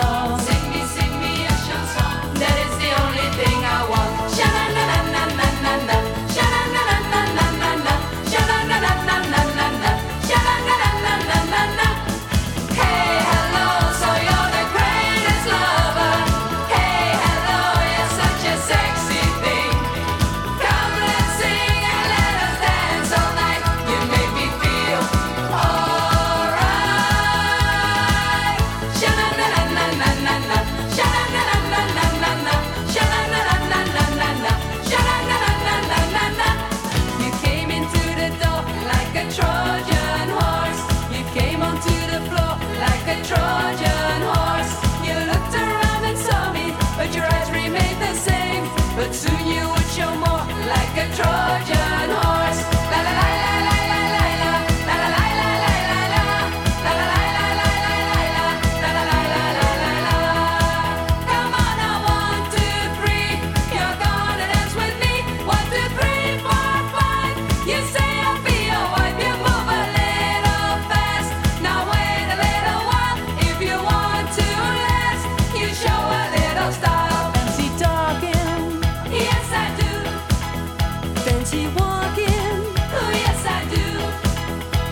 song.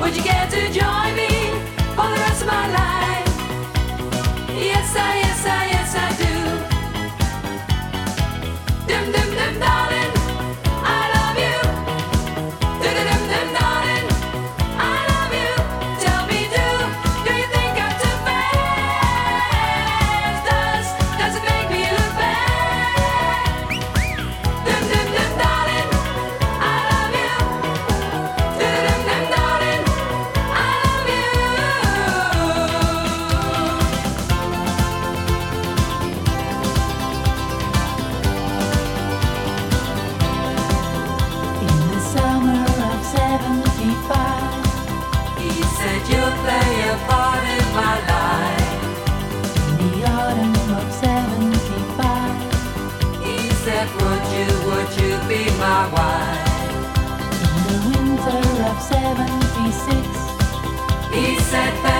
Would you care to join me for the rest of my life? Yes, I, yes, I. be my wife. In the winter of 76, he said,